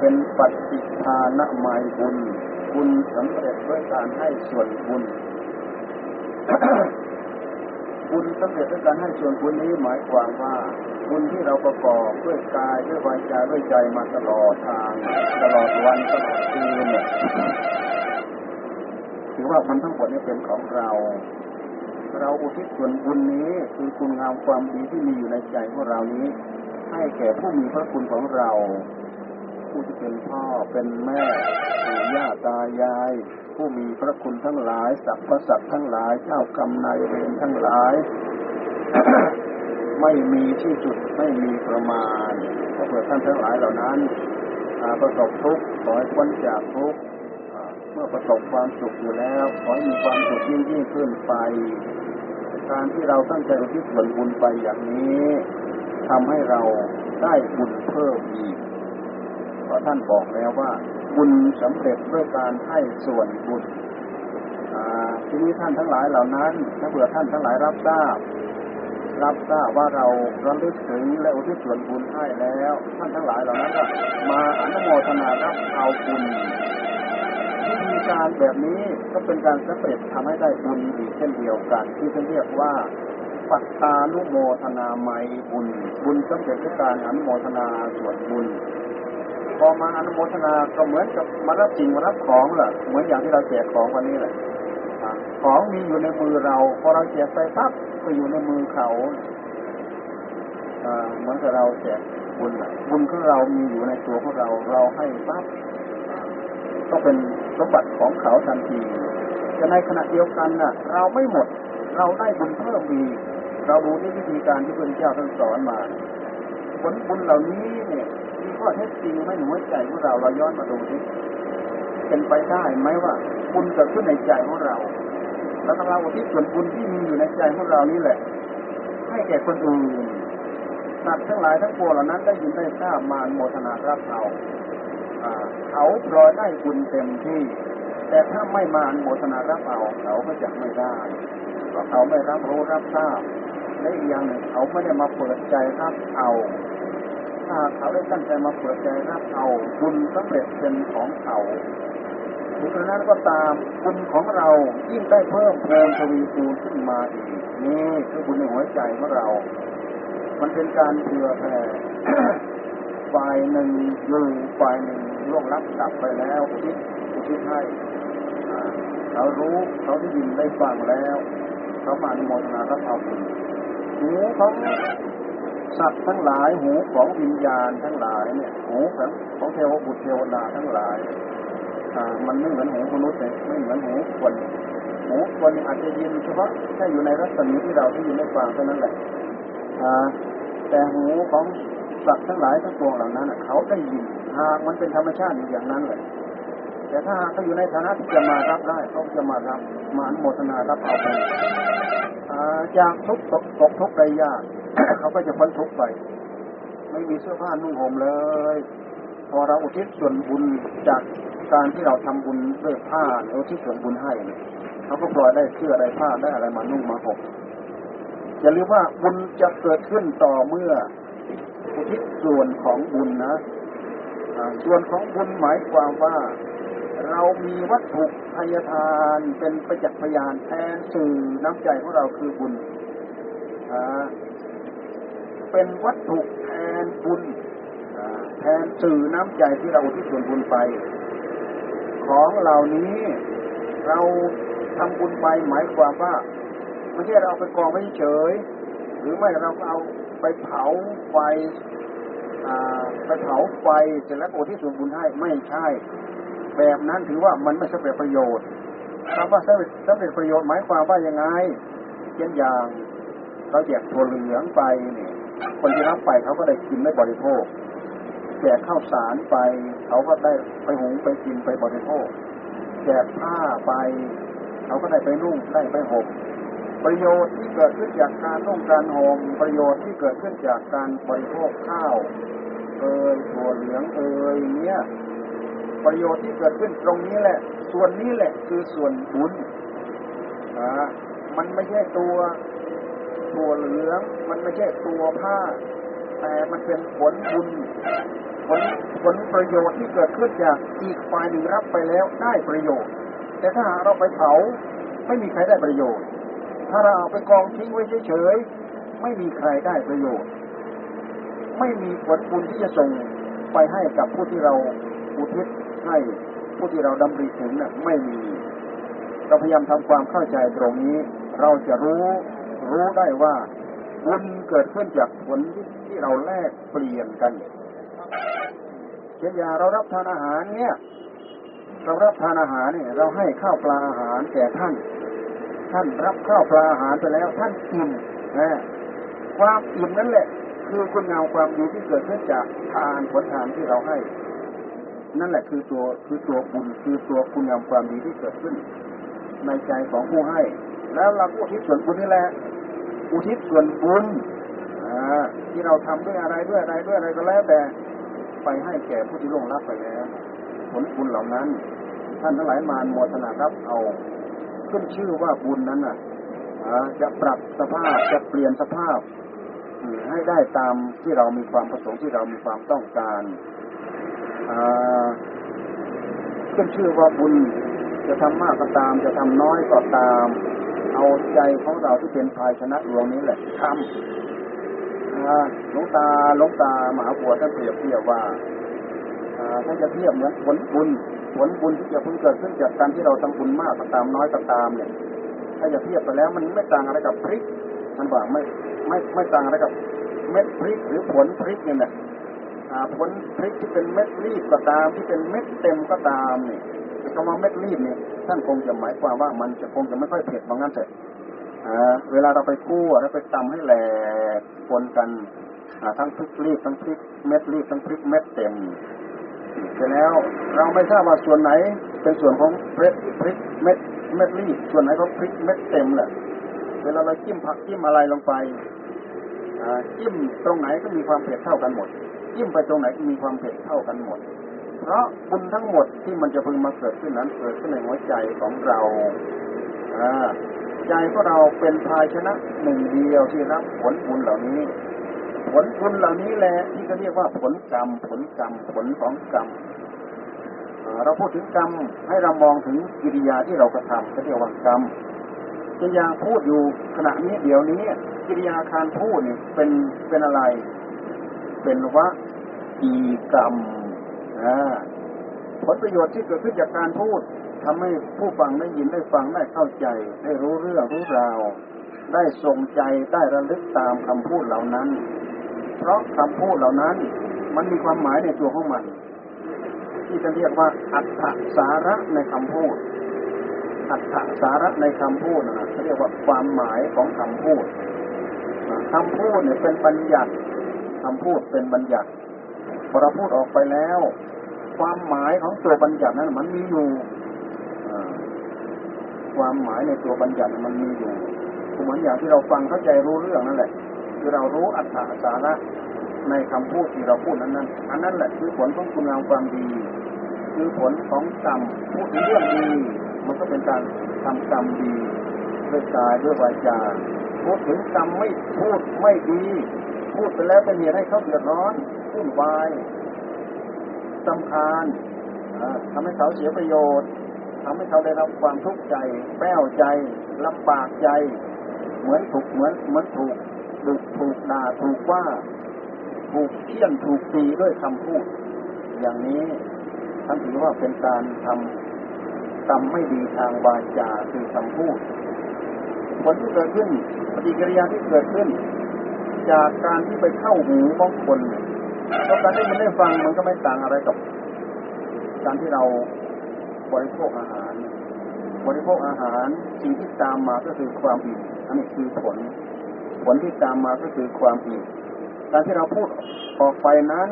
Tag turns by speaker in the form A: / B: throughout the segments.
A: เป็นปฏิทานไมายบุญบุญสำเร็จด้วยการให้ส่วนบุญบุญสำเร็จด้วยการให้ส่วนบุญนี้หมายความว่าบุญที่เราประกอบด้วยกายด้วยวาจาด้วยใจมาตลอดทางตลอดวันตลอดคืนเนี่ยถือว่ามันทั้งหมดนี้เป็นของเรา เราอุทิศส่วนบุญนี้คือคุณงามความดีที่มีอยู่ในใจของเรานี้ ให้แก่ผู้มีพระคุณของเรา ผู้ที่เป็นพ่อเป็นแม่ปู่ย่าตายาย ผู้มีพระคุณทั้งหลายสรรพสัตทั้งหลาย เจ้ากรรมนายเวรทั้งหลาย ไม่มีที่จุดไม่มีประมาณเพื่อท่านทั้งหลายเหล่านั้นประสบทุกข์ขอให้พ้นจากทุกข์เมื่อประสบความสุขอยู่แล้วขอให้มีความสุขยิ่งยิ่งขึ้นไป การที่เราตั้งใจอุทิศส่วนบุญไปอย่างนี้ทำให้เราได้บุญเพิ่มอีก ราะท่านบอกแล้วว่าบุญสำเร็จด้วยการให้ส่วนบุญทีนี้ท่านทั้งหลายเหล่านั้นถ้าเผื่อท่านทั้งหลายรับทราบ รับทราบว่าเราระลึกถึงและอุทิศส่วนบุญให้แล้ว ท่านทั้งหลายเหล่านั้นก็มาอนุโมทนารับเอาบุญวิธีการแบบนี้ก็เป็นการสำเร็จทำให้ได้บุญอีกเช่นเดียวกัน ที่ท่านเรียกว่าปัตตานุโมทนาไมบุญ บุญสำเร็จด้วยการอนุโมทนาส่วนบุญ พอมาอนุโมทนาก็เหมือนกับมารับจริงมารับของแหละเหมือนอย่างที่เราแจกของวันนี้แหละของมีอยู่ในมือเรา พอเราแจกไปปั๊บก็อยู่ในมือเขาเหมือนกับเราแจกบุญบุญของเรามีอยู่ในตัวของเราเราให้ปั๊บก็เป็นสมบัติของเขาทันทีแต่ในขณะเดียวกันน่ะ เราไม่หมด เราได้บุญเพิ่มมีเราดูที่วิธีการที่พระเจ้าท่านสอนมา ผลบุญเหล่านี้เนี่ย ข้อเท็จจริงไม่หัวใจของเราเราย้อนมาดูที่เป็นไปได้ไหมว่าบุญเกิดขึ้นในใจของเรา แล้วเราทิศส่วนบุญที่มีอยู่ในใจของเรานี่แหละ ให้แก่คนอื่นสัตว์ทั้งหลายทั้งปวงเหล่านั้นได้ยินได้ทราบมาโมทนารับเราเขาพลอยได้บุญเต็มที่ แต่ถ้าไม่มาโมทนารับเอาเขาก็จะไม่ได้เพราะเขาไม่รับรู้รับทราบและอีกอย่างหนึ่งเขาไม่ได้มาเปิดใจรับเอา ถ้าเขาได้ตั้งใจมาเปิดใจรับเอาบุญสำเร็จเป็นของเขาถึงนั้นก็ตามบุญของเรายิ่งได้เพิ่มเพิ่มทวีคูณขึ้นมาอีกนี่คือบุญในหัวใจของเรา มันเป็นการเผื่อแผ่ฝ่ายหนึ่งยู่ฝ่ายหนึ่งล่วงลับดับไปแล้วคิดคิดให้เขารู้เขาได้ยินได้ฟังแล้ว เขามาอนโมทนารับเอาบุญหูของ สัตว์ทั้งหลายหูของวิญญาณทั้งหลายเนี่ยหูของของเทวบุตรเทวดาทั้งหลายอ่ามันไม่เหมือนหูมนุษย์เลยไม่เหมือนหูคนหูคนอาจจะยินเฉพาะแค่อยู่ในรัศมีที่เราที่ยินได้ฟังเท่านั้นแหละอ่าแต่หูของสัตว์ทั้งหลายทั้งปวงเหล่านั้นเขาได้ยินหากมันเป็นธรรมชาติอย่างนั้นเลยแต่ถ้าเขาอยู่ในฐานะที่จะมารับได้เขาจะมารับมาอนโมทนารับเอาไปจากทุกตกตกทุกใดยาก เขาก็จะพ้นทุกไป ไม่มีเสื้อผ้านุ่งห่มเลย พอเราอุทิศส่วนบุญจากการที่เราทำบุญด้วยผ้าอุทิศส่วนบุญให้เขาก็ปล่อยได้เสื้อได้ผ้าได้อะไรมานุ่งมาห่มอย่าลืมว่าบุญจะเกิดขึ้นต่อเมื่ออุทิศส่วนของบุญนะส่วนของบุญหมายความว่าเรามีวัตถุพยทานเป็นประจักษ์พยานแทนสื่อน้ำใจของเราคือบุญ เป็นวัตถุแทนบุญแทนสื่อน้ำใจที่เราที่ส่วนบุญไป ของเหล่านี้เราทำบุญไปหมายความว่าไม่ใช่เราไปกองไว้เฉย หรือไม่เราก็เอาไปเผาไฟไปเผาไฟเสร็จแล้วโอที่ส่วนบุญให้ไม่ใช่ แบบนั้นถือว่ามันไม่สำเร็จประโยชน์คำว่าสำเร็จสำเร็จประโยชน์หมายความว่ายังไงเช่นอย่างเราแจกถั่วเหลืองไปเนี่ย คนที่รับไปเขาก็ได้กินได้บริโภคแจกข้าวสารไปเขาก็ได้ไปหุงไปกินไปบริโภคแจกผ้าไป เขาก็ได้ไปนุ่งได้ไปห่มประโยชน์ที่เกิดขึ้นจากการนุ่งการห่มประโยชน์ที่เกิดขึ้นจากการบริโภคข้าวเอ่ยถั่วเหลืองเอ่ยเนี้ยประโยชน์ที่เกิดขึ้นตรงนี้แหละ ส่วนนี้แหละคือส่วนบุญอ่ามันไม่ใช่ตัว ตัวเหลือง มันไม่ใช่ตัวผ้า แต่มันเป็นผลบุญผลผลประโยชน์ที่เกิดขึ้นจากอีกฝ่ายหนึ่งรับไปแล้วได้ประโยชน์ แต่ถ้าเราไปเผาไม่มีใครได้ประโยชน์ ถ้าเราเอาไปกองทิ้งไว้เฉยๆไม่มีใครได้ประโยชน์ ไม่มีผลบุญที่จะส่งไปให้กับผู้ที่เราอุทิศให้ผู้ที่เราดำริถึงน่ะไม่มี เราพยายามทำความเข้าใจตรงนี้ เราจะรู้ รู้ได้ว่าบุญเกิดขึ้นจากผลที่เราแลกเปลี่ยนกันเช่นอย่างเรารับทานอาหารเนี่ยเรารับทานอาหารเนี่ย เราให้ข้าวปลาอาหารแก่ท่าน ท่านรับข้าวปลาอาหารไปแล้ว ท่านอิ่มนะความอิ่มนั่นแหละ คือคุณงามความดีที่เกิดขึ้นจากทานผลทานที่เราให้ นั่นแหละคือตัวคือตัวบุญคือตัวคุณงามความดีที่เกิดขึ้น ในใจของผู้ให้ แล้วเราอุทิศส่วนบุญนี่แหละ อุทิศส่วนบุญที่เราทำด้วยอะไรด้วยอะไรด้วยอะไรก็แล้วแต่ไปให้แก่ผู้ที่ล่วงลับไปแล้วผลบุญเหล่านั้น ท่านทั้งหลายมารโมทนารับเอา ขึ้นชื่อว่าบุญนั้นน่ะจะปรับสภาพจะเปลี่ยนสภาพให้ได้ตามที่เรามีความประสงค์ที่เรามีความต้องการขึ้นชื่อว่าบุญจะทำมากก็ตาม จะทำน้อยก็ตาม เอาใจของเราที่เป็นภายชนะดวงนี้แหละทำหลวงตาหลวงตามหาบัวท่านเปรียบเทียบว่าถ้าจะเทียบเหมือนผลบุญผลบุญที่จะพึงเกิดขึ้นจากการที่เราทำบุญมากก็ตามน้อยก็ตามเนี่ย ถ้าจะเทียบไปแล้วมันไม่ต่างอะไรกับพริก มันบอกไม่ไม่ไม่ต่างอะไรกับเม็ดพริกหรือผลพริกเนี่ยแหละผลพริกที่เป็นเม็ดลีบก็ตามที่เป็นเม็ดเต็มก็ตามเนี่ย คำว่าเม็ดลีบเนี่ยท่านคงจะหมายความว่ามันจะคงจะไม่ค่อยเผ็ดว่างั้นเถอะเวลาเราไปกู้เราไปตำให้แหลกปนกันทั้งพริกลีบทั้งพริกเม็ดลีบทั้งพริกเม็ดเต็มเสร็จแล้วเราไม่ทราบว่าส่วนไหนเป็นส่วนของพริกพริกเม็ดเม็ดลีบส่วนไหนของพริกเม็ดเต็มแหละเวลาเราจิ้มผักจิ้มอะไรลงไปจิ้มตรงไหนก็มีความเผ็ดเท่ากันหมดจิ้มไปตรงไหนก็มีความเผ็ดเท่ากันหมด เพราะบุญทั้งหมดที่มันจะพึงมาเกิดขึ้นนั้นเกิดขึ้นในหัวใจของเราใจของเราเป็นภายชนะหนึ่งเดียวที่รับผลบุญเหล่านี้ ผลบุญเหล่านี้แหละที่เขาเรียกว่าผลกรรม ผลกรรม ผลของกรรมเราพูดถึงกรรมให้เรามองถึงกิริยาที่เรากระทำเขาเรียกว่ากรรมกิริยาพูดอยู่ขณะนี้เดี๋ยวนี้กิริยาการพูดนี่เป็นเป็นอะไร เป็นวะอีกรรม ผลประโยชน์ที่เกิดขึ้นจากการพูดทำให้ผู้ฟังได้ยินได้ฟังได้เข้าใจ ได้รู้เรื่องรู้ราว ได้ทรงใจได้ระลึกตามคำพูดเหล่านั้น เพราะคำพูดเหล่านั้น มันมีความหมายในตัวของมัน ที่จะเรียกว่าอัตถสาระในคำพูดอัตถสาระในคำพูดนะเขาเรียกว่าความหมายของคำพูดคำพูดเนี่ยเป็นบัญญัติคำพูดเป็นบัญญัติพอเราพูดออกไปแล้ว ความหมายของตัวบัญญัตินั้นมันมีอยู่ความหมายในตัวบัญญัติมันมีอยู่เหมือนอย่างที่เราฟังเข้าใจรู้เรื่องนั่นแหละคือเรารู้อัตถาสาระในคำพูดที่เราพูดนั้นนั้นอันนั้นแหละคือผลของคุณงามความดี คือผลของกรรมพูดเรื่องดี มันก็เป็นการทำกรรมดีด้วยกายด้วยวาจาพูดถึงกรรมไม่พูดไม่ดี พูดไปแล้วเป็นเหตุให้เขาเดือดร้อนวุ่นวาย สำคาญทำให้เขาเสียประโยชน์ทำให้เขาได้รับความทุกข์ใจแป้วใจลำบากใจ เหมือนถูกเหมือนเหมือนถูกดุถูกด่าถูกว่าถูกเที่ยนถูกตีด้วยคำพูด อย่างนี้ท่านถือว่าเป็นการทำกรรมไม่ดีทางวาจาคือคำพูด ผลที่เกิดขึ้น ปฏิกิริยาที่เกิดขึ้น จากการที่ไปเข้าหูของคนเพราะการได้ยินได้ฟังมันก็ไม่ต่างอะไรกับ การที่เราบริโภคอาหาร บริโภคอาหารสิ่งที่ตามมาก็คือความอิ่มอันนี้คือผล ผลที่ตามมาก็คือความอิ่มการที่เราพูดออกไปนั้น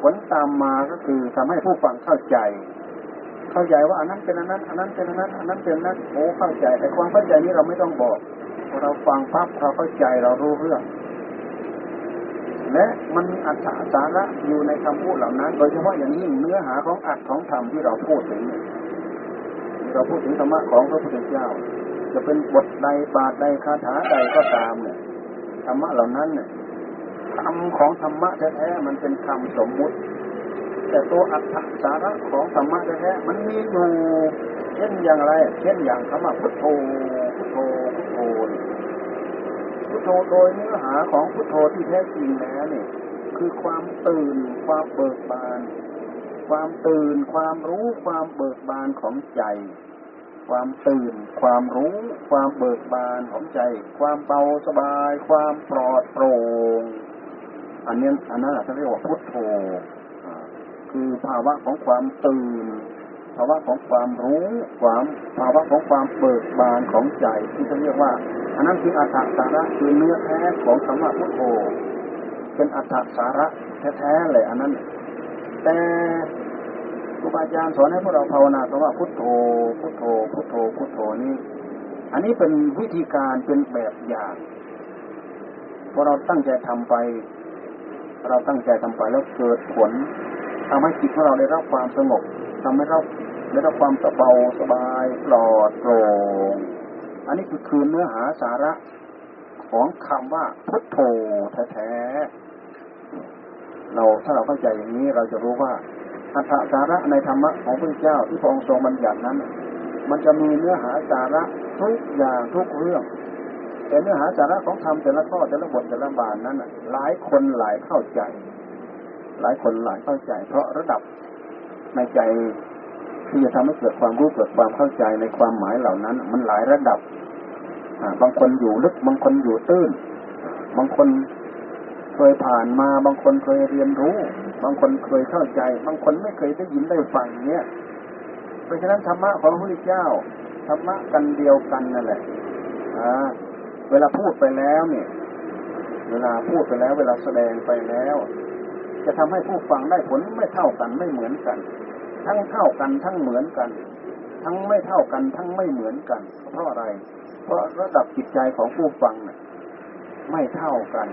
A: ผลตามมาก็คือทำให้ผู้ฟังเข้าใจ เข้าใจว่าอันนั้นเป็นอันนั้น อันนั้นเป็นอันนั้น อันนั้นเป็นนั้นโอ้เข้าใจ แต่ความเข้าใจนี้เราไม่ต้องบอกเราฟังปั๊บเราเข้าใจเรารู้เรื่อง และมันอัตสาระอยู่ในคำพูดเหล่านั้น โดยเฉพาะอย่างยิ่งเนื้อหาของอัตของธรรมที่เราพูดถึงเราพูดถึงธรรมะของพระพุทธเจ้า จะเป็นบทใดบาทใดคาถาใดก็ตามเนี่ยธรรมะเหล่านั้นเนี่ยคำของธรรมะแท้ๆมันเป็นคำสมมุติ แต่ตัวอัตถสาระของธรรมะแท้ๆมันมีอยู่เช่นอย่างไร เช่นอย่างคำว่าพุทโธ พุทโธ พุทโธ พุท โธโดยเนื้อหาของพุทโธที่แท้จริงแล้วเนี่ย คือความตื่นความเบิกบาน ความตื่นความรู้ความเบิกบานของใจ ความตื่น ความรู้ ความเบิกบานของใจ ความเบาสบาย ความปลอดโปร่งอันนี้อันนั้นเราเรียกว่าพุทโธคือภาวะของความตื่น ภาวะของความรู้ ความภาวะของความเบิกบานของใจที่เขาเรียกว่า อันนั้นคืออัตถสาระคือเนื้อแท้ของคำว่าพุทโธเป็นอัตถสาระแท้ๆเลยอันนั้น แต่ครูบาอาจารย์สอนให้พวกเราภาวนาคำว่าพุทโธ พุทโธ พุทโธ พุทโธนี่ อันนี้เป็นวิธีการเป็นแบบอย่างพอเราตั้งใจทำไป เราตั้งใจทำไปแล้วเกิดผลทำให้จิตของเราได้รับความสงบทำให้เราได้รับความสบายสบายปลอดโปร่ง อันนี้คือคือเนื้อหาสาระของคำว่าพุทโธแท้ๆเราถ้าเราเข้าใจอย่างนี้เราจะรู้ว่าอัตถสาระในธรรมะของพระเจ้าที่พระองค์ทรงบัญญัตินั้น มันจะมีเนื้อหาสาระทุกอย่างทุกเรื่อง แต่เนื้อหาสาระของธรรมแต่ละข้อแต่ละบทแต่ละบานนั้นหลายคนหลายเข้าใจ หลายคนหลายเข้าใจ เพราะระดับในใจที่จะทำให้เกิดความรู้เกิดความเข้าใจในความหมายเหล่านั้น มันหลายระดับ บางคนอยู่ลึก บางคนอยู่ตื้น บางคนเคยผ่านมา บางคนเคยเรียนรู้ บางคนเคยเข้าใจ บางคนไม่เคยได้ยินได้ฟังเนี้ยเพราะฉะนั้นธรรมะของพระพุทธเจ้าธรรมะกันเดียวกันนั่นแหละอ่าเวลาพูดไปแล้วเนี่ย เวลาพูดไปแล้ว เวลาแสดงไปแล้ว จะทำให้ผู้ฟังได้ผลไม่เท่ากันไม่เหมือนกัน ทั้งเท่ากันทั้งเหมือนกัน ทั้งไม่เท่ากันทั้งไม่เหมือนกัน เพราะอะไร เพราะระดับจิตใจของผู้ฟังเนี่ยไม่เท่ากัน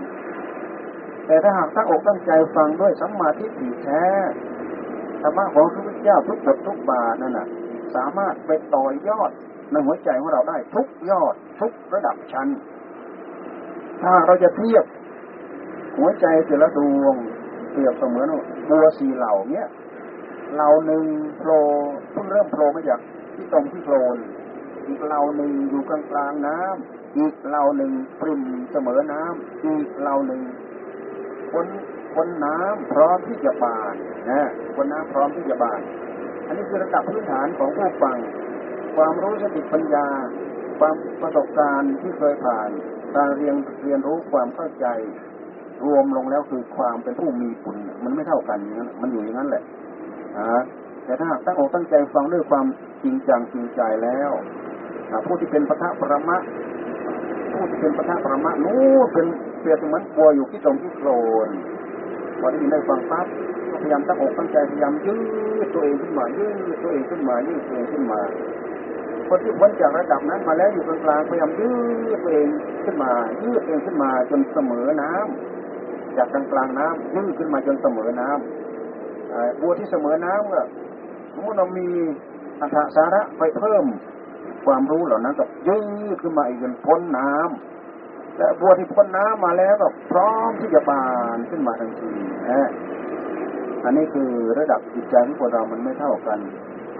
A: แต่ถ้าหากตั้งอกตั้งใจฟังด้วยสัมมาทิฏฐิแท้ธรรมะของพระพุทธเจ้าทุกบททุกบาทนั่นน่ะ สามารถไปต่อยอดในหัวใจของเราได้ทุกยอดทุกระดับชั้น ถ้าเราจะเทียบ หัวใจแต่ละดวงเปรียบเสมือนบัวสีเหล่าเนี้ยเหล่าหนึ่งโผล่เพิ่งเริ่มโผล่มาจากที่ตรงที่โคลน อีกเหล่าหนึ่งอยู่กลางกลางน้ำอีกเหล่าหนึ่งปริ่มเสมอน้ำอีกเหล่าหนึ่งคนคนน้ำพร้อมที่จะบานนะคนน้ำพร้อมที่จะบาน อันนี้คือระดับพื้นฐานของผู้ฟัง ความรู้สติปัญญา ความประสบการณ์ที่เคยผ่าน การเรียนเรียนรู้ความเข้าใจ รวมลงแล้วคือความเป็นผู้มีบุญมันไม่เท่ากันอย่างนั้นมันอยู่อย่างนั้นแหละนะแต่ถ้าตั้งอกตั้งใจฟังด้วยความจริงจังจริงใจแล้ว ผู้ที่เป็นพระประมะผู้ที่เป็นพระประมะนู้เป็นเปรียบเหมือนปัวอยู่ที่ตรงที่โคลนพอได้ยินได้ฟังปั๊บพยายามตั้งอกตั้งใจพยายามยืดตัวเองขึ้นมายืดตัวเองขึ้นมายืดตัวเองขึ้นมาคนที่พ้นจากระดับนั้นมาแล้วอยู่กลางๆพยายามยืดตัวเองขึ้นมา ยืดตัวเองขึ้นมาจนเสมอน้ำจากกลางกลางน้ำยืดขึ้นมาจนเสมอน้ำบัวที่เสมอน้ำก็สมมติเรามีอัตสาระไปเพิ่ม ความรู้เหล่านั้นก็ยืดขึ้นมาอีกจนพ้นน้ำและบัวที่พ้นน้ำมาแล้วก็พร้อมที่จะบานขึ้นมาทันทีนะอันนี้คือระดับจิตใจของพวกเรามันไม่เท่ากัน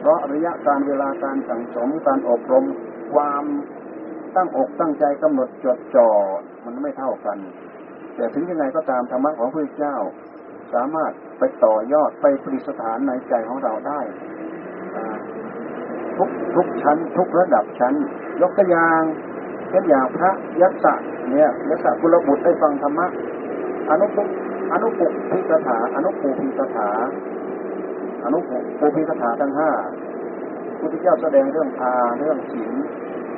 A: เพราะระยะการเวลาการสังสมการอบรม ความตั้งอกตั้งใจกำหนดจดจ่อมันไม่เท่ากัน แต่ถึงยังไงก็ตามธรรมะของพระเจ้า สามารถไปต่อยอดไปปริสถานในใจของเราได้ ทุกทุกชั้น ทุกระดับชั้น ยกตัวอย่างเช่นอย่างพระยักษ์เนี่ยยักษ์กุลบุตรได้ฟังธรรมะอนุปุอนุปุพิกถาอนุปูพิกถาอนุปุปูพิกถาทั้งห้าพุทธเจ้าแสดงเรื่องทาเรื่องศีล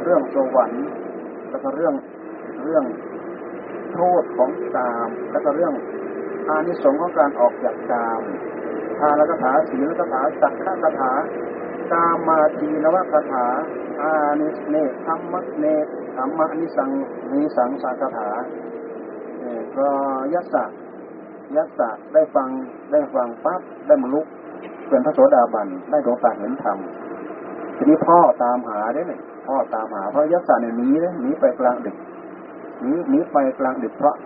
A: เรื่องสวรรค์แล้วก็เรื่องเรื่องโทษของกาม แล้วก็เรื่องอานิสงส์ของการออกจากกามทานกถาศีลกถาสักขะกถา กามาทีนวคาถา อานิสเนธรรมเนธรรมนิสังนิสังสาคาถาก็ยัสสะยัสสะได้ฟังได้ฟังปั๊บได้มลุกเป็นพระโสดาบันได้ดวงตาเห็นธรรมทีนี้พ่อตามหาได้เนี่ยพ่อตามหาเพราะยัสสะเนี่ยหนีเลยหนีไปกลางดึกหนีหนีไปกลางดึกเพราะ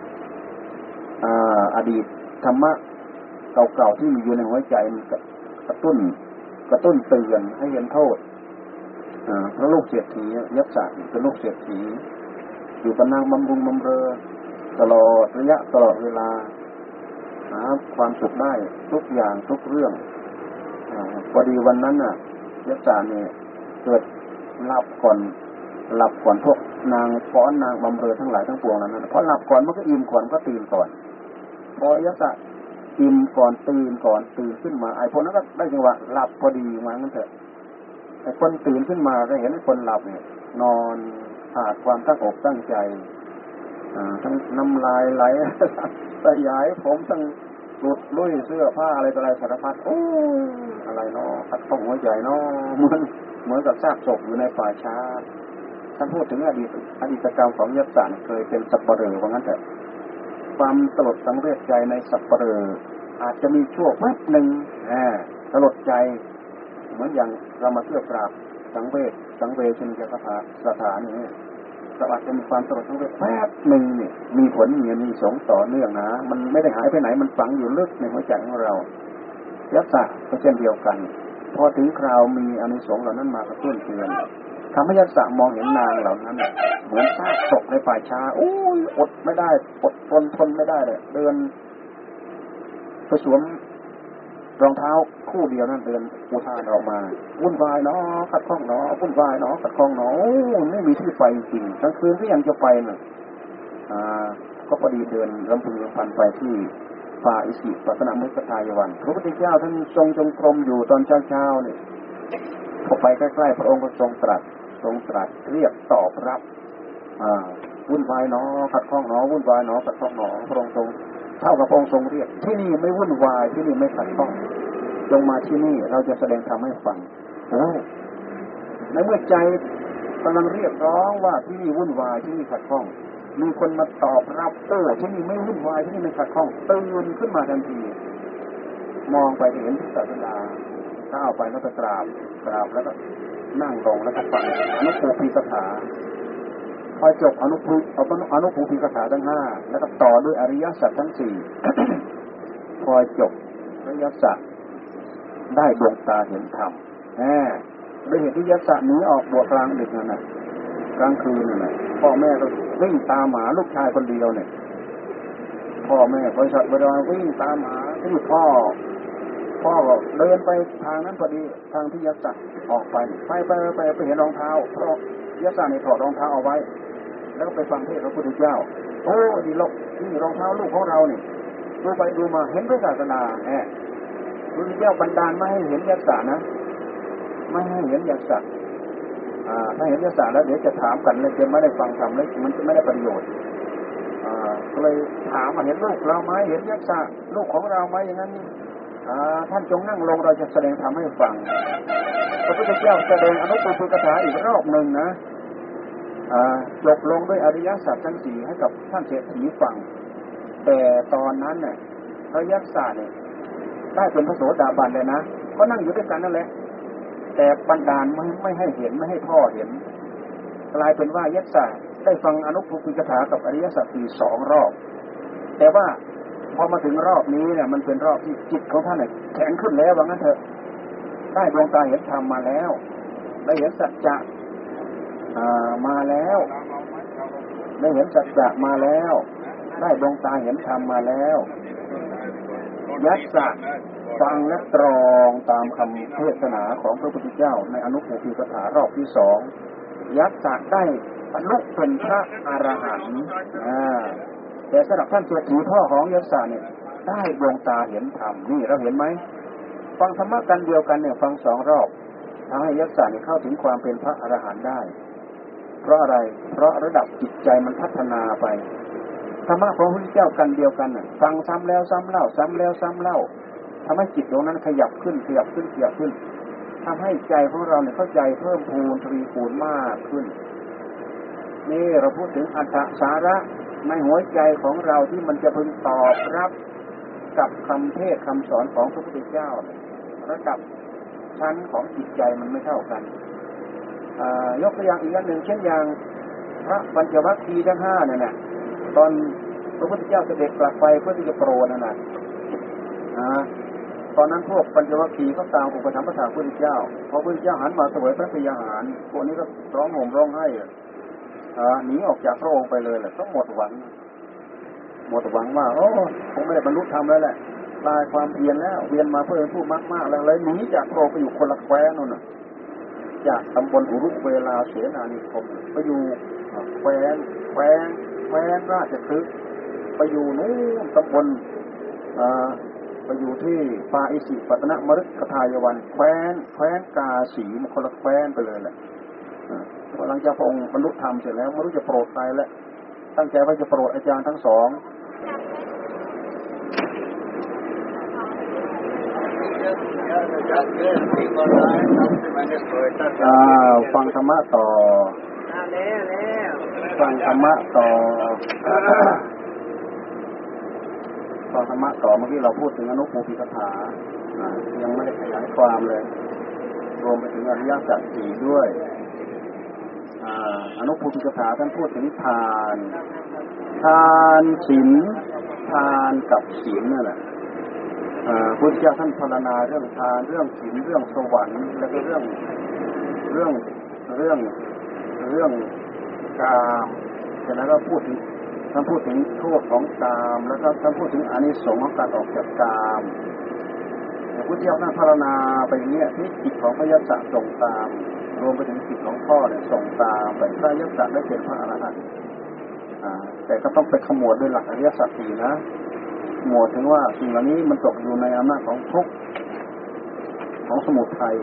A: อดีตธรรมะเก่าๆที่มีอยู่ในหัวใจมันกระตุ้น กระตุ้นเตือนให้เห็นโทษพระลูกเศรษฐียักษ์เป็นลูกเศรษฐีอยู่กับนางบำรุงบำเรอ ตลอดระยะตลอดเวลาหาความสุขได้ทุกอย่างทุกเรื่องอพอดีวันนั้นน่ะยักษ์เนี่ยเกิดหลับก่อนหลับก่อนพวกนางฟ้อนนางบำเรอทั้งหลายทั้งปวงนั้นเพราะหลับก่อนมันก็อิ่มก่อนก็ตื่นก่อนพอยักษ์ อิ่มก่อนตื่นก่อนตื่นขึ้นมา ไอ้คนนั้นก็ได้จังหวะหลับพอดีมางั้นเถอะไอ้คนตื่นขึ้นมาก็เห็นไอ้คนหลับเนี่ย นอนขาดความตั้งอกตั้งใจทั้งน้ำลายไหลสยายผมทั้งหลุดลุยเสื้อผ้าอะไรต่ออะไรสารพัดโอ้อะไรเนาะขัดข้องหัวใจเนาะเหมือนเหมือนกับซากศพอยู่ในป่าช้าท่านพูดถึงอดีตอดีตกรรมของยักษ์สันเคยเป็นสัปเหร่อว่างั้นแต่ ความสลดสังเวชใจในสัปเหร่ออาจจะมีชั่วแวบหนึ่งสลดใจ เหมือนอย่างเรามาเที่ยวกราบสังเวชสังเวชนิยสถานสถานนี้เราอาจจะมีความสลดสังเวชแป๊บหนึ่งเนี่ยมีผลมีมีสงต่อเนื่องนะมันไม่ได้หายไปไหนมันฝังอยู่ลึกในหัวใจของเรายักษ์ก็เช่นเดียวกัน พอถึงคราวมีอนุสงส์เหล่านั้นมากระตุ้นเตือน ทำให้ยักษ์มองเห็นนางเหล่านั้น เหมือนซากศพในป่าช้าโอ้ยอดไม่ได้อดทนทนไม่ได้เลยเดินไปสวมรองเท้าคู่เดียวนั่นเดินอุทานออกมาวุ่นวายเนาะขัดข้องเนาะวุ่นวายเนาะขัดข้องเนาะไม่มีที่ไปจริงกลางคืนก็ยังจะไปน่ะอ่า ก็พอดีเดินลำพึงลำพันไปที่ป่าอิสิปัตนามุสทายวันพระพุทธเจ้าท่านทรงจงกรมอยู่ตอนเช้าเช้าเนี่ยพอไปใกล้ๆพระองค์ก็ทรงตรัส ทรงตรัสเรียกตอบรับอ่าวุ่นวายเนาะขัดข้องเนาะวุ่นวายเนาะขัดข้องเนาะพระองค์ทรงเท่ากับองค์ทรงเรียก ที่นี่ไม่วุ่นวายที่นี่ไม่ขัดข้องลงมาที่นี่เราจะแสดงธรรมให้ฟังโอ้ในเมื่อใจกำลังเรียกร้องว่าที่นี่วุ่นวายที่นี่ขัดข้อง มีคนมาตอบรับเออที่นี่ไม่วุ่นวายที่นี่ไม่ขัดข้องตื่นขึ้นมาทันที มองไปเห็นที่ศาสดาก้าวไปแล้วก็กราบกราบแล้วก็ นั่งลงแล้วก็ฟังอนุภูพิสถาพอจบอนุภูเอาอนุภูพิกถาทั้งห้าแล้วก็ต่อด้วยอริยสัจทั้งสี่พอจบอริยสัจได้ดวงตาเห็นธรรมแหมด้วยเหตุที่ยักษ์หนีออกบวชกลางดึกนั่นแหละกลางคืนนั่นแหละพ่อแม่ก็วิ่งตามหมาลูกชายคนเดียวเนี่ยพ่อแม่บริษัทบริวารวิ่งตามหมาที่พ่อ พ่อก็เดินไปทางนั้นพอดีทางที่ยักษ์ออกไปไปไปไปไปเห็นรองเท้าเพราะยักษ์ในถอดรองเท้าเอาไว้ แล้วก็ไปฟังเทศพระพุทธเจ้า โอ้ดีลกนี่รองเท้าลูกของเราเนี่ยดูไปดูมาเห็นพระศาสนาแหมพระพุทธเจ้าบันดาลไม่ให้เห็นยักษ์นะไม่ให้เห็นยักษ์อ่าถ้าเห็นยักษ์แล้วเดี๋ยวจะถามกันเลยจะไม่ได้ฟังธรรมเลยมันจะไม่ได้ประโยชน์ก็เลยถามมาเห็นลูกเราไหมเห็นยักษ์ลูกของเราไหมอย่างนั้น ท่านจงนั่งลงเราจะแสดงธรรมให้ฟัง พระพุทธเจ้าแสดงอนุปปุกถาอีกรอบหนึ่งนะจบลงด้วยอริยสัจทั้งสี่ให้กับท่านเศรษฐีฟัง แต่ตอนนั้นเนี่ยพระยักษ์ศาเนี่ยได้เป็นพระโสดาบันเลยนะ ก็นั่งอยู่ด้วยกันนั่นแหละ แต่บันดาลไม่ไม่ให้เห็นไม่ให้พ่อเห็น กลายเป็นว่ายักษ์ศาได้ฟังอนุภูมิกถากับอริยสัจสี่สองรอบ แต่ว่า พอมาถึงรอบนี้เนี่ยมันเป็นรอบที่จิตของท่านเนี่ยแข็งขึ้นแล้วว่างั้นเถอะได้ดวงตาเห็นธรรมมาแล้ว ได้เห็นสัจจะมาแล้ว ได้เห็นสัจจะมาแล้ว ได้ดวงตาเห็นธรรมมาแล้วยักษ์ฟังและตรองตามคำเทศนาของพระพุทธเจ้า ในอนุภูมิกถารอบที่สองยักษ์ได้บรรลุเป็นพระอรหันต์ แต่สำหรับท่านเศรษฐีพ่อของยักษ์เนี่ยได้ดวงตาเห็นธรรมนี่เราเห็นไหมฟังธรรมะกันเดียวกันเนี่ยฟังสองรอบทำให้ยักษ์เนี่ยเข้าถึงความเป็นพระอรหันต์ได้ เพราะอะไรเพราะระดับจิตใจมันพัฒนาไปธรรมะของพระเจ้ากันเดียวกันน่ะฟังซ้ำแล้วซ้ำเล่า ซ้ำแล้วซ้ำเล่าทำให้จิตตรงนั้นขยับขึ้นขยับขึ้นขยับขึ้นทำให้ใจของเราเนี่ยเข้าใจเพิ่มพูนทวีคูณมากขึ้น นี่เราพูดถึงอัตสาระ ในหัวใจของเราที่มันจะพึงตอบรับกับคำเทศคำสอนของพระพุทธเจ้า ระดับชั้นของจิตใจมันไม่เท่ากันยกตัวอย่างอีกอย่างหนึ่งเช่นอย่างพระปัญจวัคคีย์ทั้งห้าเนี่ยนะตอนพระพุทธเจ้าเสด็จกลับไปเพื่อที่จะโปรนั่นนะนะตอนนั้นพวกปัญจวัคคีย์ก็ตามอุปถัมภ์พระพุทธเจ้าพอพระพุทธเจ้าหันมาเสวยพระพยาหารพวกนี้ก็ร้องห่มร้องไห้ หนีออกจากพระองค์ไปเลยแหละต้องหมดหวัง หมดหวังว่า โอ้คงไม่ได้บรรลุธรรมแล้วแหละลายความเพียรแล้วเวียนมาเพื่อผู้มากมากแล้วเลยหนีจากพระองค์ไปอยู่คนละแคว้นนู่นจากตำบลอุรุเวลาเสนานิคมไปอยู่แคว้นแคว้นแคว้นราชคฤห์ไปอยู่นู้นตำบลไปอยู่ที่ปาอิสิปัตนมฤคทายวัน แคว้นแคว้นกาสีมคนละแคว้นไปเลยแหละ หลังจากพระองค์บรรลุธรรมเสร็จแล้วไม่รู้จะโปรดใครแล้วตั้งใจว่าจะโปรดอาจารย์ทั้งสองฟังธรรมะต่อฟังธรรมะต่อฟังธรรมะต่อเมื่อกี้เราพูดถึงอนุภูปิกถายังไม่ได้ขยายความเลย รวมไปถึงอริยสัจสี่ด้วย อนุภูปิกถาท่านพูดถึงทาน ทานศีลทานกับศีลนั่นแหละพุทธเจ้าท่านพรรณนาเรื่องทานเรื่องศีลเรื่องสวรรค์แล้วก็เรื่องเรื่องเรื่องเรื่องกามฉะนั้นก็พูดถึงท่านพูดถึงโทษของกามแล้วก็ท่านพูดถึงอานิสงส์ของการออกจากกามพุทธเจ้าท่านพรรณนาไปอย่นี้ที่จิตของพระยศส่งตาม รวมไปถึงจิตของพ่อเนี่ยส่งตามไปพระยศได้เป็นพระอรหันต์แต่ก็ต้องไปขมวดด้วยหลักอริยสัจสี่นะหมวดถึงว่าสิ่งเหล่านี้มันตกอยู่ในอำนาจของทุกของสมุทัย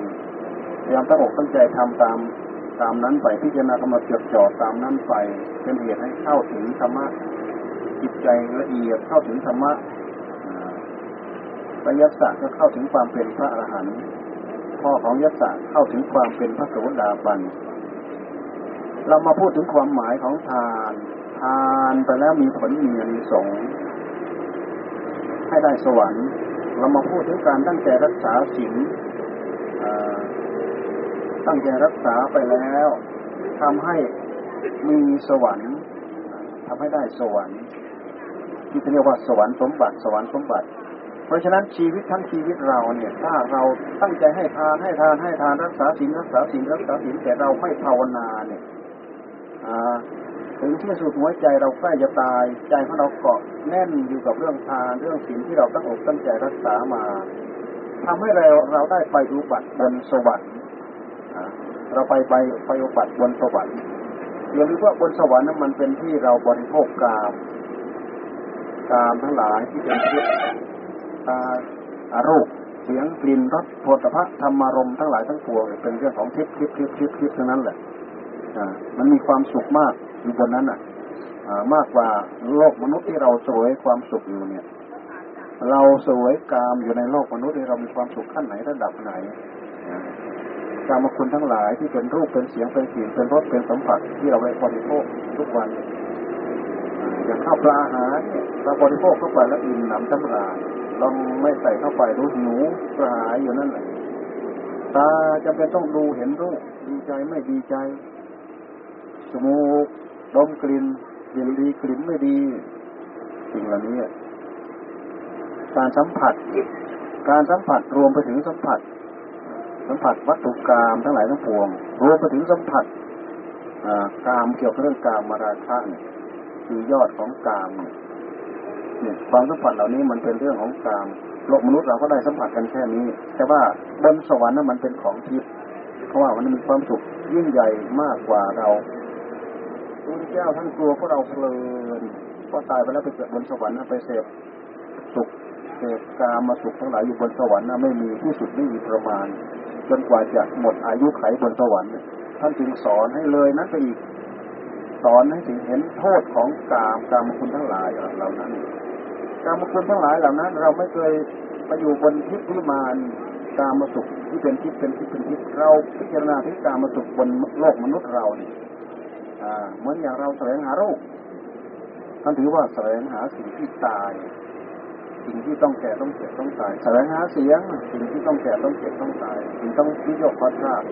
A: พยายามตั้งอกตั้งใจทำตามตามนั้นไปพิจารณากำหนดจดจ่อตามนั้นไปเป็นเหตุให้เข้าถึงธรรมะจิตใจละเอียดเข้าถึงธรรมะปยัสสะก็เข้าถึงความเป็นพระอรหันต์ พ่อของยัสสะเข้าถึงความเป็นพระโสดาบัน เรามาพูดถึงความหมายของทาน ทานไปแล้วมีผลมีอนิสงส์ให้ได้สวรรค์ เรามาพูดถึงการตั้งใจรักษาศีลตั้งใจรักษาไปแล้วทำให้มีสวรรค์ทำให้ได้สวรรค์ที่เรียกว่าสวรรค์สมบัติสวรรค์สมบัติ ราะฉะนั้นชีวิตทั้งชีวิตเราเนี่ย ถ้าเราตั้งใจให้ทานให้ทานให้ทานรักษาศีลรักษาศีลรักษาศีลแต่เราไม่ภาวนาเนี่ยถึงที่สุดหัวใจเราใกล้จะตายใจของเราเกาะแน่นอยู่กับเรื่องทานเรื่องศีลที่เราตั้งอกตั้งใจรักษามาทำให้เราเราได้ไปดูบัตรบนสวรรค์เราไปไปไปอุบัติบนสวรรค์อย่าลืมว่าบนสวรรค์นั้นมันเป็นที่เราบริโภคกามกามทั้งหลายที่เป็นทิพย์ ตาอารูปเสียงกลิ่นรสโผฏฐะธรรมารมทั้งหลายทั้งปวงเป็นเรื่องของทิพย์ทิพย์ทิพย์ทิพย์ทิพย์ทั้งนั้นแหละมันมีความสุขมากอยู่บนนั้นอะมากกว่าโลกมนุษย์ที่เราสวยความสุขอยู่เนี่ย เราสวยกามอยู่ในโลกมนุษย์ที่เรามีความสุขขั้นไหนระดับไหนกามคุณทั้งหลายที่เป็นรูปเป็นเสียงเป็นกลิ่นเป็นรสเป็นสัมผัสที่เราไปบริโภคทุกวันอย่างข้าวปลาอาหารเราบริโภคเข้าไปแล้วอิ่มหนำจำรา เราไม่ใส่เข้าไปรู้หิวกระหายอยู่นั่นแหละตาจำเป็นต้องดูเห็นรูปดีใจไม่ดีใจจมูกดมกลิ่นกลิ่นดีกลิ่นไม่ดีสิ่งเหล่านี้การสัมผัส การสัมผัสรวมไปถึงสัมผัส สัมผัสวัตถุกรรมทั้งหลายทั้งปวง รวมไปถึงสัมผัสกามเกี่ยวกับเรื่องกามมาราคะเนี่ยคือยอดของกามเนี่ย ความสัมผัสเหล่านี้มันเป็นเรื่องของกามโลกมนุษย์เราก็ได้สัมผัสกันแค่นี้ แต่ว่าบนสวรรค์นั้นมันเป็นของทิพย์เพราะว่ามันมีความสุขยิ่งใหญ่มากกว่าเราพระเจ้าท่านกลัวพวกเราเพลินก็ตายไปแล้วไปเกิดบนสวรรค์ไปเสพสุขเสพกามาสุขทั้งหลายอยู่บนสวรรค์นะไม่มีที่สุดไม่มีประมาณ จนกว่าจะหมดอายุไขบนสวรรค์ท่านจึงสอนให้เลยนั้นไปอีกสอนให้ถึงเห็นโทษของกามกามคุณทั้งหลายเหล่านั้น กามคุณทั้งหลายเหล่านั้น เราไม่เคยไปอยู่บนทิพย์วิมานกามมสุขที่เป็นทิพย์เป็นทิพย์เป็นทิพย์เราพิจารณาที่กามมสุขบนโลกมนุษย์เราเนี่ยเหมือนอย่างเราแสวงหาโรคท่านถือว่าแสวงหาสิ่งที่ตาย สิ่งที่ต้องแก่ต้องเจ็บต้องตายแสวงหาเสียง สิ่งที่ต้องแก่ต้องเจ็บต้องตายสิ่งต้องที่ยกพัดพลาด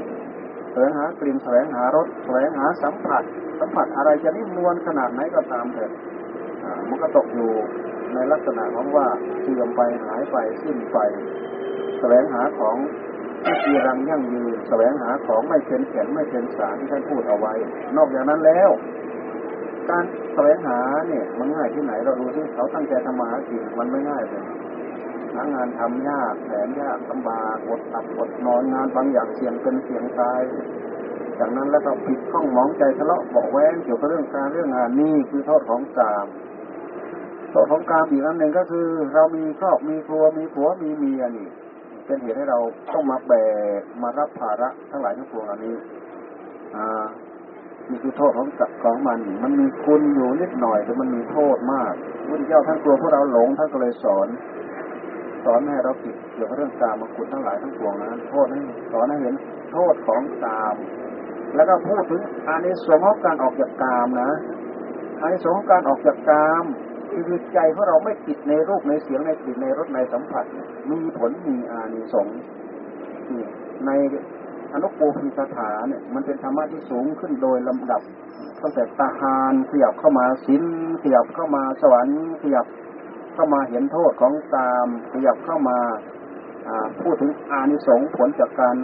A: แสวงหากลิ่นแสวงหารสแสวงหาสัมผัส สัมผัสอะไรจะนิ่มนวลขนาดไหนก็ตามเถิดมันก็ตกอยู่ ในลักษณะของว่าเสื่อมไปหายไปสิ้นไปแสวงหาของไม่กีรังยั่งยืนแสวงหาของไม่เป็นแก่นไม่เป็นสารที่ท่านพูดเอาไว้ นอกจากนั้นแล้ว การแสวงหาเนี่ยมันง่ายที่ไหนเราดูที่เขาตั้งใจทำมาหากินมันไม่ง่ายเลยหางานทำยากแสนยากลำบากอดอับอดนอนงานบางอย่างเสี่ยงเป็นเสี่ยงตายจากนั้นแล้วก็ผิดข้องมองใจทะเลาะเบาแวงเกี่ยวกับเรื่องการเรื่องงานนี่คือโทษของกาม โทษของกามอีกอันหนึ่งก็คือ เรามีครอบมีครัวมีผัวมีเมียนี่ เป็นเหตุให้เราต้องมาแบกมารับภาระทั้งหลายทั้งปวงเหล่านี้ อ่านี่คือโทษของกับของมันมันมีคุณอยู่นิดหน่อยแต่มันมีโทษมากพุทธเจ้าท่านกลัวพวกเราหลงท่านก็เลยสอน สอนให้เราผิดเกี่ยวกับเรื่องกามคุณทั้งหลายทั้งปวงนั้นโทษให้สอนให้เห็นโทษของกาม แล้วก็พูดถึงอานิสงส์ของการออกจากกามนะอานิสงส์ของการออกจากกาม คือใจของเราไม่ติดในรูปในเสียงในกลิ่นในรสในสัมผัส มีผลมีอานิสงส์ในอนุปูพิสถาเนี่ยมันเป็นธรรมะที่สูงขึ้นโดยลำดับตั้งแต่ตาหานขยับเข้ามาสินขยับเข้ามาสวรรค์ขยับเข้ามาเห็นโทษของกามขยับเข้ามาพูดถึงอานิสงส์ผลจากการ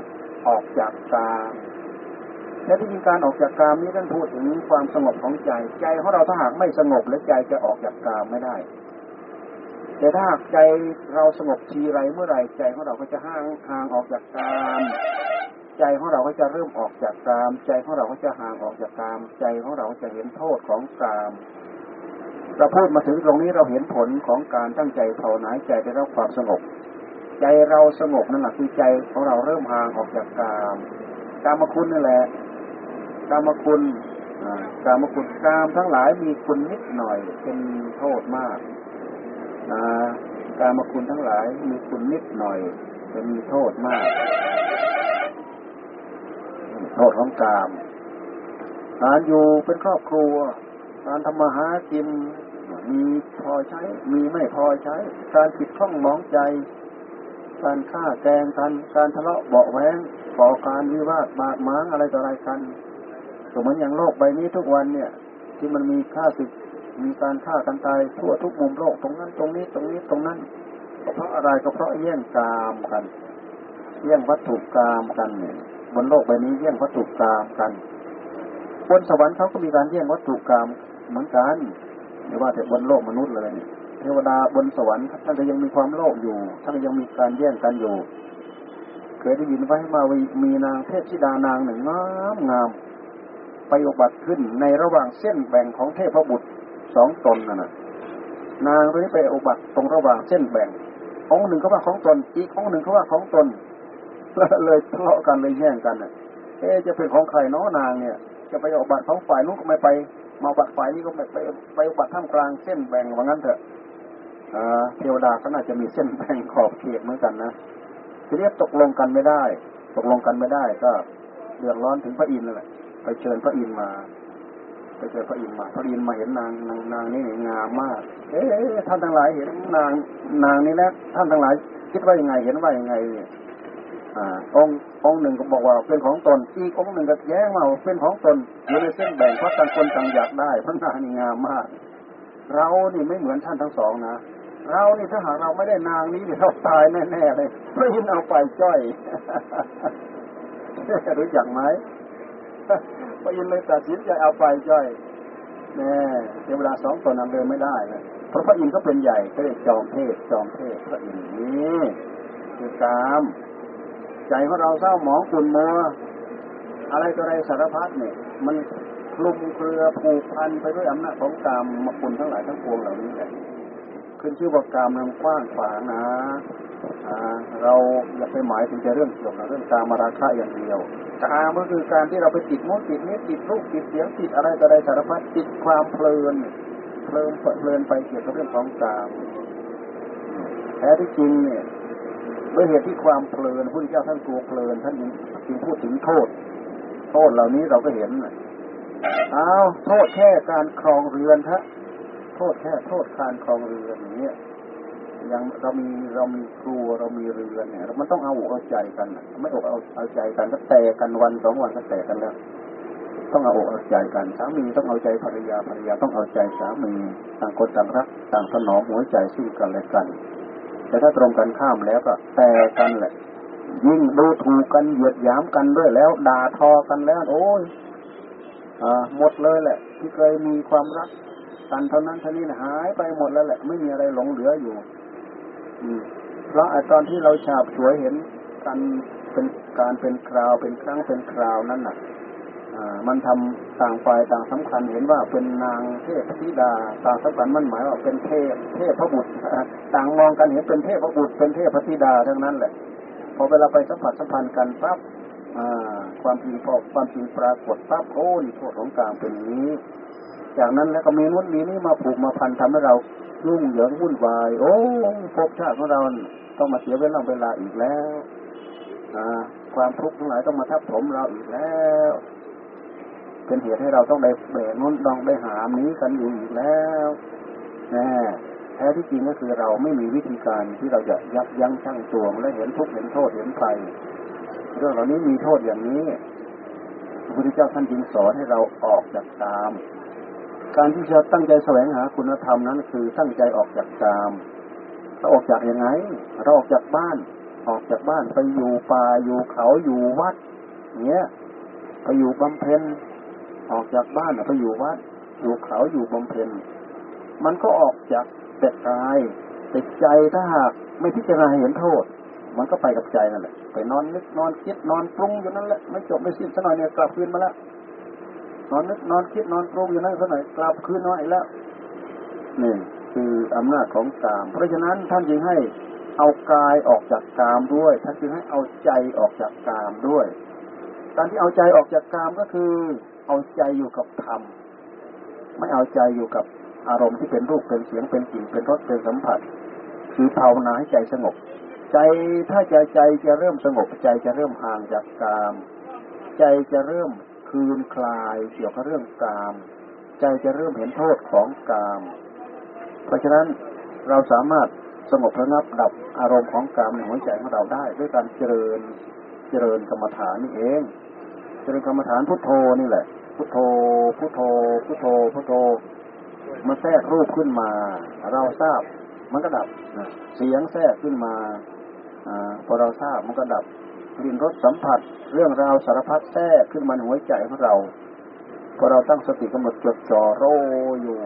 A: ออกจากกาม และที่จริงการออกจากกามนี้ท่านพูดถึงความสงบของใจ ใจของเราถ้าหากไม่สงบและใจจะออกจากกามไม่ได้ แต่ถ้าหากใจเราสงบทีไรเมื่อไรใจของเราก็จะห่างห่างออกจากกามใจของเราก็จะเริ่มออกจากกาม ใจของเราก็จะห่างออกจากกาม ใจของเราก็จะเห็นโทษของกามเราพูดมาถึงตรงนี้เราเห็นผลของการตั้งใจภาวนาใจได้รับความสงบ ใจเราสงบนั่นแหละคือใจของเราเริ่มห่างออกจากกามกามคุณนั่นแหละ กามคุณกามคุณกามทั้งหลายมีคุณนิดหน่อย เป็นโทษมากนะกามคุณทั้งหลายมีคุณนิดหน่อยจะมีโทษมาก โทษของกามการอยู่เป็นครอบครัว การทำมาหากิน มีพอใช้ มีไม่พอใช้ การผิดข้องมองใจ การฆ่าแกงกัน การทะเลาะเบาแวงก่อการวิวาทบาดหมางอะไรต่ออะไรกัน ก็เหมือนอย่างโลกใบนี้ทุกวันเนี่ย ที่มันมีฆ่าศึกมีการฆ่ากันตายทั่วทุกมุมโลกตรงนั้น ตรงนี้ตรงนี้ตรงนั้นเพราะอะไรก็เพราะแย่งกามกันแย่งวัตถุกามกันเนี่ยบนโลกใบนี้แย่งวัตถุกามกันบนสวรรค์เขาก็มีการแย่งวัตถุกามเหมือนกันไม่ว่าแต่บนโลกมนุษย์เลยเนี่เทวดาบนสวรรค์ท่านก็ยังมีความโลภอยู่ท่านก็ยังมีการแย่งกันอยู่ เคยได้ยินไว้มามีนางเทพธิดานางหนึ่งงามงาม ไปอุบัติขึ้นในระหว่างเส้นแบ่งของเทพบุตรสองตนนั่นนะนางตัวนี้ไปอุบัติตรงระหว่างเส้นแบ่ง องหนึ่งเขาว่าของตน อีกองหนึ่งเขาว่าของตนเลยทะเลาะกันเลยแย่งกันเอ๊จะเป็นของใครน้อนางเนี่ย จะไปอุบัติของฝ่ายนู้นก็ไม่ไป มาอุบัติฝ่ายนี้ก็ไม่ไปไปอุบัติท่ามกลางเส้นแบ่งว่างั้นเถอะเทวดาก็น่าจะมีเส้นแบ่งขอบเขตเหมือนกันนะทีนี้ตกลงกันไม่ได้ ตกลงกันไม่ได้ก็เดือดร้อนถึงพระอินทร์เลย ไปเชิญพระอินทร์มา ไปเจอพระอินทร์มาพระอินทร์มาเห็นนางนางนางนี่งามมาก เอ๊ะท่านทั้งหลายเห็นนางนางนี้แล้วท่านทั้งหลาย คิดว่ายังไงเห็นว่ายังไงเนี่ยอ่าองค์องค์หนึ่งก็บอกว่าเป็นของตน อีกองค์หนึ่งก็แย้งมาเป็นของตนอยู่ในเส้นแบ่งเพราะต่างคนต่างอยากได้พระนางนี่งามมาก เรานี่ไม่เหมือนท่านทั้งสองนะ เรานี่ถ้าหากเราไม่ได้นางนี้เราตายแน่ๆเลยพระอินทร์เอาไปจ้อยรู้จักไหม พระอินทร์เลยตัดสินใจเอาไปจ้อยแน่เวลาสองตนนำเดินไม่ได้นะเพราะพระอินทร์เขาเป็นใหญ่ก็เลยจอมเทพจอมเทพพระอินทร์นี่คือกามใจของเราเศร้าหมองขุ่นมัวอะไรตัวอะไรสารพัดเนี่ย มันคลุมเครือผูกพันไปด้วยอำนาจของกามมาคุณทั้งหลายทั้งปวงเหล่านี้แหละขึ้นชื่อว่ากามมันกว้างขวางนะเราอย่าไปหมายถึงแต่เรื่องเกี่ยวกับเรื่องกามราคะอย่างเดียว กามก็คือการที่เราไปติดมุดติดนี้ติดรูปติดเสียงติดอะไรต่ออะไรสารพัดติดความเพลินเพลินเพลินไปเกี่ยวกับเรื่องของกามแท้ที่จริงเนี่ยด้วยเหตุที่ความเพลินพุทธเจ้าท่านกลัวเพลินท่านจึงพูดถึงโทษ โทษเหล่านี้เราก็เห็นเอาโทษแค่การครองเรือนทะโทษแค่โทษการครองเรือนอย่างเนี้ย ยังเรามีเรามีครัวเรามีเรือนเนี่ยมันต้องเอาอกเอาใจกันไม่อกเอาเอาใจกันก็แตกกันวันสองวันก็แตกกันแล้วต้องเอาอกเอาใจกันสามีต้องเอาใจภรรยาภรรยาต้องเอาใจสามีต่างคนต่างรักต่างสนองหัวใจซึ่งกันและกัน แต่ถ้าตรงกันข้ามแล้วก็แต่กันแหละ ยิ่งดูถูกกันเหยียดหยามกันด้วยแล้ว ด่าทอกันแล้ว โอ้ยอ่าหมดเลยแหละ ที่เคยมีความรักกันเท่านั้นเท่านี้นะหายไปหมดแล้วแหละ ไม่มีอะไรหลงเหลืออยู่ เพราะตอนที่เราฉาบฉวยเห็นกันเป็นการเป็นคราวเป็นครั้งเป็นคราวนั้นน่ะมันทำต่างฝ่ายต่างสำคัญเห็นว่าเป็นนางเทพธิดาต่างสำคัญมันหมายว่าเป็นเทพเทพพระบุตรต่างมองกันเห็นเป็นเทพพระบุตรเป็นเทพธิดาทั้งนั้นแหละพอเวลาไปสัมผัสสัมพันธ์กันปั๊บความจริงพอความจริงปรากฏปั๊บโอ้ยโทษของกลางเป็นนี้ จากนั้นแล้วก็มีนุ่นมีนี่มาผูกมาพันทำให้เรา รุ่งเหยิงวุ่นวาย โอ้ภพชาติของเราต้องมาเสียเวลาเวลาอีกแล้วความทุกข์ทั้งหลายต้องมาทับถมเราอีกแล้ว เป็นเหตุให้เราต้องได้แบกนู้นต้องได้หามนี้กันอยู่อีกแล้วแน่แท้ที่จริงก็คือเราไม่มีวิธีการที่เราจะยับยั้งชั่งตวงและเห็นทุกข์เห็นโทษเห็นภัยเรื่องเหล่านี้มีโทษอย่างนี้พระพุทธเจ้าท่านจึงสอนให้เราออกจากตาม การที่จะตั้งใจแสวงหาคุณธรรมนั้นคือตั้งใจออกจากตามเราออกจากยังไง เราออกจากบ้าน ออกจากบ้านไปอยู่ป่าอยู่เขาอยู่วัดเนี้ยไปอยู่บำเพ็ญออกจากบ้านไปอยู่วัด อยู่เขาอยู่บำเพ็ญมันก็ออกจากแต่กายแต่ใจถ้าหากไม่พิจารณาเห็นโทษ มันก็ไปกับใจนั่นแหละไปนอนนึกนอนคิดนอนปรุงอยู่นั่นแหละไม่จบไม่สิ้นสักหน่อยเนี่ยกลับคืนมาแล้ว นอนนึกนอนคิดนอนปรุงอยู่นั่นสักหน่อยกลับคืนมาอีกแล้วนี่คืออำนาจของกาม เพราะฉะนั้นท่านจึงให้เอากายออกจากกามด้วย ท่านจึงให้เอาใจออกจากกามด้วย การที่เอาใจออกจากกามก็คือ เอาใจอยู่กับธรรม ไม่เอาใจอยู่กับอารมณ์ที่เป็นรูปเป็นเสียงเป็นกลิ่นเป็นรสเป็นสัมผัส คือภาวนาให้ใจสงบ ใจถ้าใจใจจะเริ่มสงบใจจะเริ่มห่างจากกาม ใจจะเริ่ม คืนคลายเกี่ยวกับเรื่องกาม ใจจะเริ่มเห็นโทษของกาม เพราะฉะนั้นเราสามารถสงบระงับดับอารมณ์ของกามในหัวใจของเราได้ ด้วยการเจริญเจริญกรรมฐานนี่เอง เจริญกรรมฐานพุทโธนี่แหละ พุทโธ พุทโธ พุทโธ พุทโธมาแทรกรูปขึ้นมา เราทราบมันก็ดับเสียงแทรกขึ้นมาอพอเราทราบมันก็ดับ กลิ่นรสสัมผัส เรื่องราวสารพัดแทรกขึ้นมาในหัวใจของเราพอเราตั้งสติกำหนดจดจ่อโรอยู่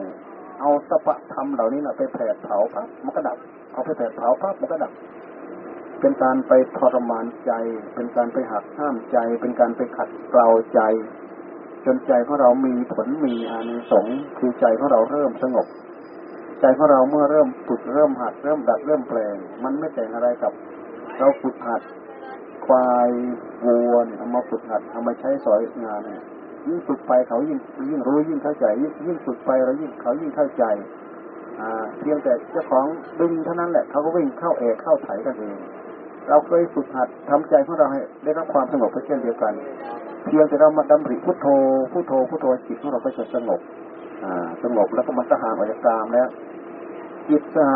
A: เอาสปะธรรมเหล่านี้นะไปแผดเผาปั๊บมันก็ดับ เอาไปแผดเผาปั๊บมันก็ดับ เป็นการไปทรมานใจ เป็นการไปหักห้ามใจ เป็นการไปขัดเกลาใจ จนใจของเรามีผลมีอานิสงส์คือใจของเราเริ่มสงบ ใจของเราเมื่อเริ่มฝึกเริ่มหัดเริ่มดัดเริ่มแปลง มันไม่แต่งอะไรกับ เราฝึกหัด ควายวัวเอามาฝึกหัดเอามาใช้สอยงานเนี่ยยิ่งฝึกไปเขายิ่งยิ่งรู้ยิ่งเข้าใจ ยิ่งฝึกไปเรายิ่งเขายิ่งเข้าใจเพียงแต่เจ้าของดึงเท่านั้นแหละเขาก็วิ่งเข้าเอกเข้าไถกันเองเราเคยฝึกหัดทำใจของเราให้ได้รับความสงบเช่นเดียวกัน เพียงแต่เรามาดำริพุทโธพุทโธพุทโธจิตของเราก็จะสงบอ่าสงบแล้วก็มันก็ห่างออกจากกามแล้วจิตสะ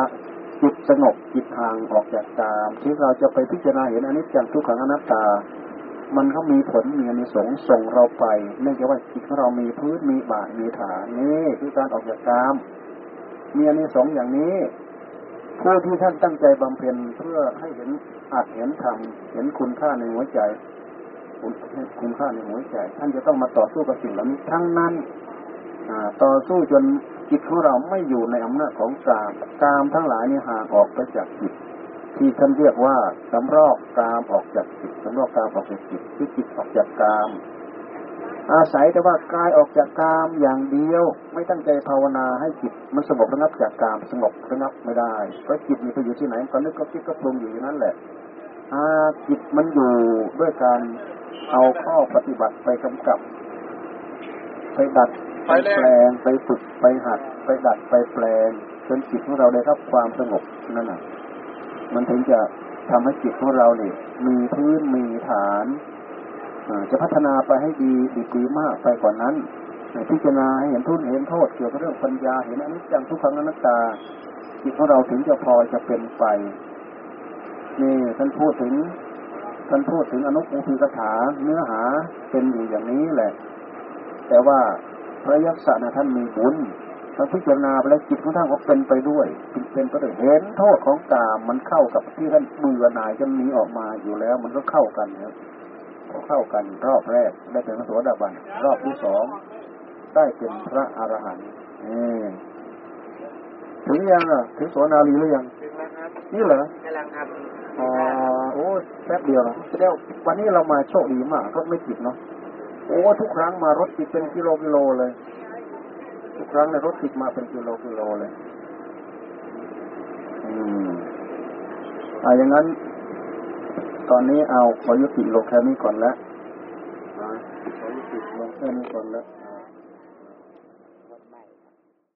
A: จิตสงบจิตห่างออกจากกามที่เราจะไปพิจารณาเห็นอนิจจังทุกขังอนัตตา มันก็มีผลมีอนิสงส์ส่งเราไปเนื่องจากว่าจิตของเรามีพื้นมีบาทมีฐานนี่คือการออกจากกามมีอันนี้สองอย่างนี้ผู้ที่ท่านตั้งใจบำเพ็ญเพื่อให้เห็นอาจเห็นธรรมเห็นคุณค่าในหัวใจคุณค่าในหัวใจ ท่านจะต้องมาต่อสู้กับสิ่งเหล่านี้ทั้งนั้นต่อสู้จน จิตของเราไม่อยู่ในอำนาจของกามกามทั้งหลายนี่ห่างออกไปจากจิต ที่ท่านเรียกว่าสำรอกกามออกจากจิตสำรอกกามออกจากจิตคือจิตออกจากกาม อาศัยแต่ว่ากายออกจากกามอย่างเดียว ไม่ตั้งใจภาวนาให้จิตมันสงบระงับจากกามสงบระงับไม่ได้เพราะจิตมีไปอยู่ที่ไหนก็นึกก็คิดก็ปรุงอยู่อย่างนั้นแหละอาจิตมันอยู่ด้วยการเอาข้อปฏิบัติไปกำกับ ไปดัด ไปแปลงไปฝึกไปหัด ไปดัดไปแปลงจนจิตของเราได้รับความสงบนั่นแหละมันถึงจะทำให้จิตของเราเนี่ยมีพื้นมีฐานจะพัฒนาไปให้ดีดีดีมากไปกว่านั้นพิจารณาให้เห็นทุนเห็นโทษเกี่ยวกับเรื่องปัญญาเห็นอนิจจังทุกขังอนัตตาจิตของเราถึงจะพอจะเป็นไปนี่ท่านพูดถึงท่านพูดถึงอนุปูพิกถาเนื้อหาเป็นอยู่อย่างนี้แหละ แต่ว่า พระยักษ์นะท่านมีบุญท่านพิจารณาไปแล้วจิตของท่านก็เป็นไปด้วยเป็นไปด้วยเห็นโทษของกามมันเข้ากับที่ท่านเบื่อหน่ายจนหนีออกมาอยู่แล้ว มันก็เข้ากันครับก็เข้ากันรอบแรกได้เป็นพระโสดาบันรอบที่สองได้เป็นพระอรหันต์นี่ถึงยังอะถึงโสนาลีหรือยัง
B: ถึงแล้วครับ
A: นี่เหรอ
B: กำลังท
A: อ๋อโอ้แป๊บเดียวนะแสดงว่าวันนี้เรามาโชคดีมากรถไม่ติดเนาะ โอ้ทุกครั้งมารถติดเป็นกิโลกิโลเลย ทุกครั้งในยรถติดมาเป็นกิโลกิโลเลย อืมอ่าอย่างนั้น ตอนนี้เอาขอยุติลงแค่นี้ก่อนแล้วอ่าขอยุติลงแค่นี้ก่อนแล้ว